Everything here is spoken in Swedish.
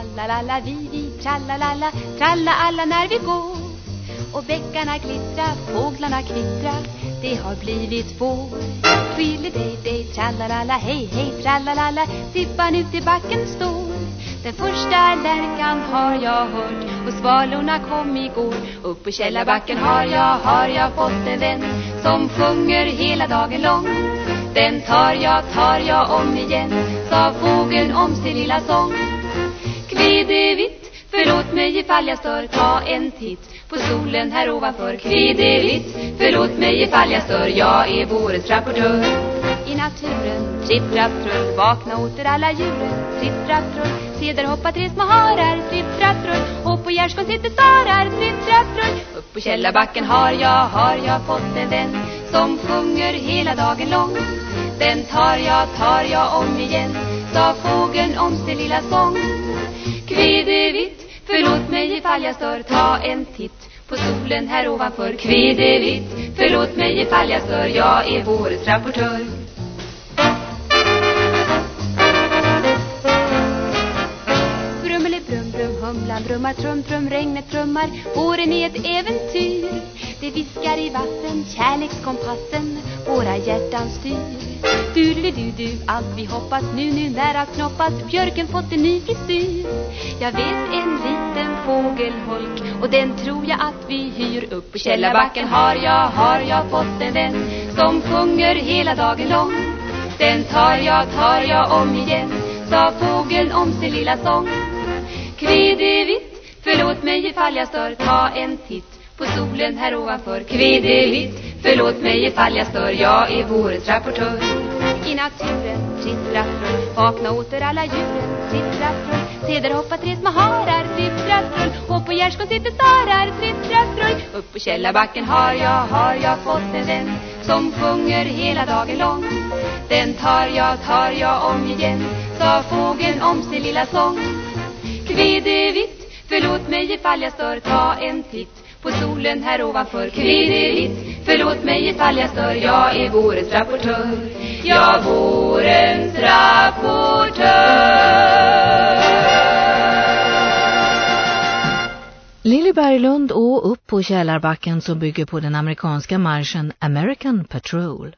Trallalala vi vi trallalala Tralla alla när vi går. Och bäckarna glittra, fåglarna kvittra Det har blivit vår. Twilly-day-day, trallalala Hej hej trallalala Tippan ut i backen står. Den första lärkan har jag hört Och svalorna kom igår. Upp på källarbacken har jag, har jag fått en vän Som sjunger hela dagen lång. Den tar jag, tar jag om igen Sa fågeln om sin lilla sång mig ifall jag stör. Ta en titt på solen här ovanför. Kvidevitt, förlåt mig ifall jag stör. Jag är vårens rapportör. I naturen, tripp, trapp, trull. Vakna åter alla djuren, tripp, trapp, trull. Se där hoppar tre små harar, tripp, trapp, trull. Och på gärdsgården sitter starar, tripp, trapp, trull. Upp på källarbacken har jag, har jag fått en vän Som sjunger hela dagen lång. Den tar jag, tar jag om igen. Sa fågeln om sin lilla sång. Kvidevitt, ifall jag stör Ta en titt på solen här ovanför. Kvidevitt, förlåt mig ifall jag stör. Jag är vårens rapportör. Brum, humlan Trum, trum, regnet trummar. Våren är ett äventyr. Det viskar i vatten, kärlekskompassen. Våra hjärtan styr. Du, du, du, du, allt vi hoppas nu, nu när allt knoppas Björken fått en ny frisyr. Jag vet en liten fågelholk Och den tror jag att vi hyr Upp. På källarbacken har jag, har jag fått en vän Som sjunger hela dagen lång. Den tar jag, tar jag om igen Sa fågeln om sin lilla sång. Kvedevitt! förlåt mig ifall jag stör. Ta en titt på solen här ovanför. Kvedevitt! förlåt mig ifall jag stör. Jag är vårens rapportör. I naturen Tripp, från. Vakna åter alla djuren Tripp, från. Se där hoppa tre små harar Tripp, från. Och på gärskon sitter starar Tripp, från. Upp på källarbacken har jag, har jag fått en vän Som sjunger hela dagen lång. Den tar jag, tar jag om igen. Sa fågeln om sin lilla sång. Kvidevitt, förlåt mig ifall jag stör. Ta en titt på solen här ovanför. Kvidevitt, förlåt mig ifall jag stör. Jag är vårens rapportör. Ja, vårens rapportör. Lilly Berglund och upp på Källarbacken som bygger på den amerikanska marschen American Patrol.